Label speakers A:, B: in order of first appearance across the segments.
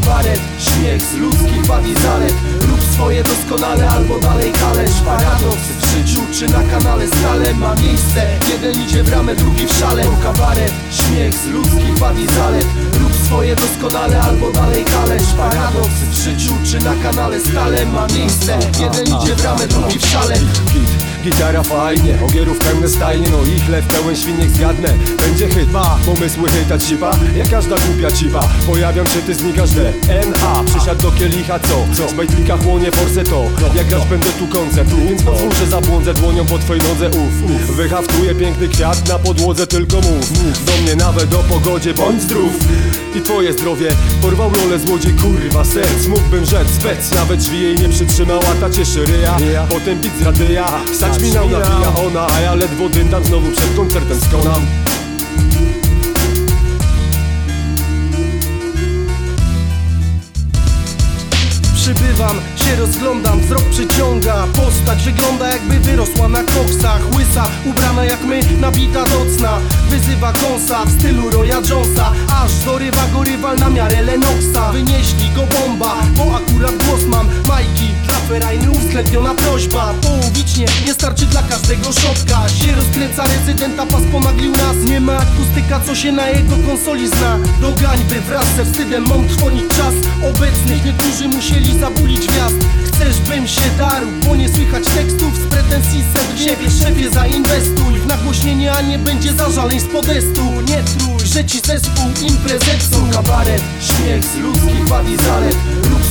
A: kabaret Śmiech z ludzkich wad i zalet. Lub swoje doskonale albo dalej kalecz Paradoks w życiu czy na kanale stale ma miejsce. Jeden idzie w ramę, drugi w szale. To kabaret Śmiech z ludzkich wad i zalet. Lub swoje doskonale albo dalej kalecz Paradoks w życiu czy na kanale stale ma miejsce. Jeden idzie w ramę, drugi w szale
B: gitara fajnie, ogierów pełne stajnie No i chleb pełen świniek zgadnę Będzie ma pomysły chytać cipa Jak każda głupia cipa. Pojawiam się, ty znikasz D N.A. Przysiadł do kielicha, co? Co? Z bajtlika chłonie forse to. Jak grać będę tu koncert Więc pozwól, że zabłądzę dłonią po twojej nodze. Uf, wyhaftuję piękny kwiat na podłodze Tylko mów, do mnie nawet o pogodzie Bądź zdrów. I twoje zdrowie Porwał rolę złodziej, kurwa serc. Mógłbym rzec spec, nawet drzwi jej nie przytrzymała Ta cieszy ryja, potem bit z radyja Mi nabija ona, a ja ledwo dyndam Znowu przed koncertem skonam
C: Przybywam, się rozglądam, wzrok przyciąga. Postać wygląda jakby wyrosła na koksach. Łysa, ubrana jak my, nabita docna Wyzywa kąsa w stylu Roya Jonesa. Aż dorywa go rywal na miarę Lenoxa Wynieśli go bomba, bo uwzględniona prośba Połowicznie, nie starczy dla każdego szotka. Się rozkręca rezydenta, pas ponaglił nas. Nie ma akustyka, co się na jego konsoli zna. Do gańby wraz ze wstydem mam trwonić czas. Obecnych niektórzy musieli zabulić gwiazd. Chcesz bym się darł, bo nie słychać tekstów Z pretensji set siebie, szefie zainwestuj W nagłośnienie, a nie będzie zażaleń z podestu. Nie trój, że ci zespół imprezę psuł
A: Kabaret, śmiech z ludzkich wad i zalet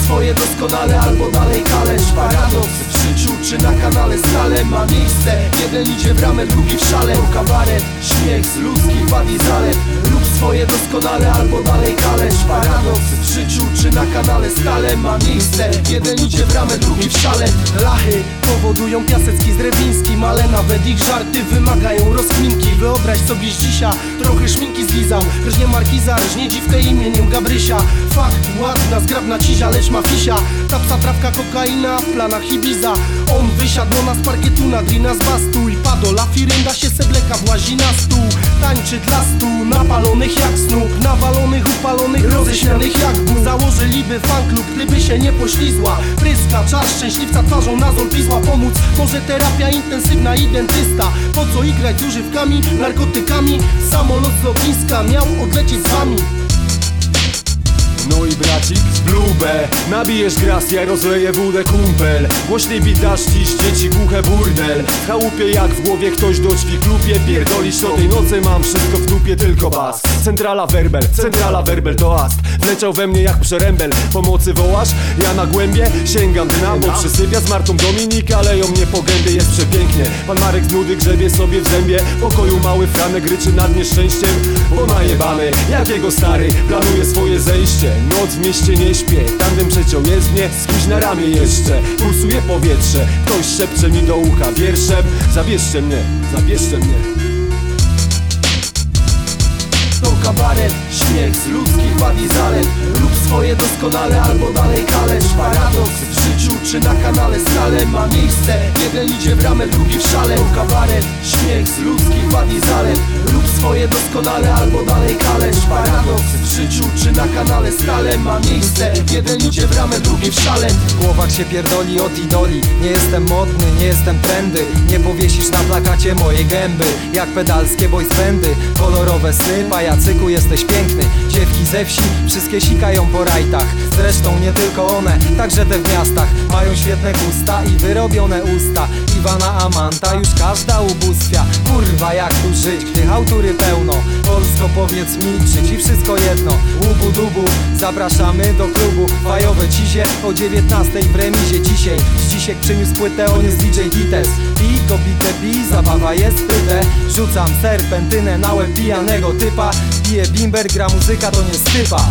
A: swoje doskonale albo dalej kalerz Paradoks w życiu czy na kanale stale ma miejsce. Jeden idzie w ramę, drugi w szale. Kabaret, śmiech z ludzkich wad i zalet swoje doskonale albo dalej kalerz Paradoks w życiu czy na kanale stale ma miejsce. Jeden idzie w ramę, drugi w szale.
C: Lachy powodują piasecki z Rewińskim Ale nawet ich żarty wymagają rozkminki. Wyobraź sobie dzisiaj trochę szminki zlizał. Rżnie markiza, rżnie dziwkę imieniem Gabrysia Fakt, ładna, zgrabna cizia, lecz ma fisia. Ta psa trawka, kokaina, w planach Ibiza. On wysiadł ona z parkietu na drina z bastu I padola firynda się sebleka włazi na stół. Tańczy dla stu, napalonych jak snuk Nawalonych, upalonych, roześmianych jak ból Założyliby fanklub, gdyby się nie poślizła. Pryska, czas szczęśliwca twarzą na pisła Pomóc. Może terapia intensywna i dentysta Po co igrać z używkami, narkotykami? Samolot z lotniska miał odlecieć z wami
B: No i bracik z blubę. Nabijesz gras, ja rozleję wódę kumpel. Głośniej bitasz dziś, dzieci głuche burdel. W chałupie jak w głowie ktoś do drzwi klupie. Pierdolisz o tej nocy mam wszystko w dupie tylko bas. Centrala werbel, centrala werbel to ast. Wleciał we mnie jak przerębel. Pomocy wołasz? Ja na głębie sięgam dna Bo przysypia z Martą Dominik, aleją mnie po gębie Jest przepięknie, pan Marek z nudy grzebie sobie w zębie. Pokoju mały Franek ryczy nad nieszczęściem Bo najebany, jakiego stary Planuje swoje zejście Noc w mieście nie śpię, tandem przeciągnie Z kimś na ramię jeszcze, pulsuje powietrze Ktoś szepcze mi do ucha wierszem. Zabierzcie mnie, zabierzcie mnie.
A: To kabaret, śmiech z ludzkich wad i zalet. Rób swoje doskonale albo dalej kalerz Paradoks w życiu czy na kanale stale ma miejsce. Jeden idzie w ramę, drugi w szale. To kabaret, śmiech z ludzkich wad i zalet. Rób swoje doskonale albo dalej kalerz na kanale stale ma miejsce. Jeden idzie w ramę, drugi w szale.
D: W głowach się pierdoli od idoli. Nie jestem modny, nie jestem trendy. Nie powiesisz na plakacie mojej gęby. Jak pedalskie boys bandy Kolorowe sny, pajacyku jesteś piękny. Dziewki ze wsi, wszystkie sikają po rajtach. Zresztą nie tylko one, także te w miastach. Mają świetne gusta i wyrobione usta. Iwana Amanta, już każda ubóstwia. Kurwa jak tu żyć, gdy hałtury pełno? Polsko powiedz mi, czy ci wszystko jedno Łubu dubu, zapraszamy do klubu. Fajowe cizie. O 19 w remizie dzisiaj. Zdzisiek przyniósł płytę, on jest DJ Gites. Pi, kopite pi, zabawa jest pyte Rzucam serpentynę na łeb pijanego typa. Piję bimber, gra muzyka to nie stypa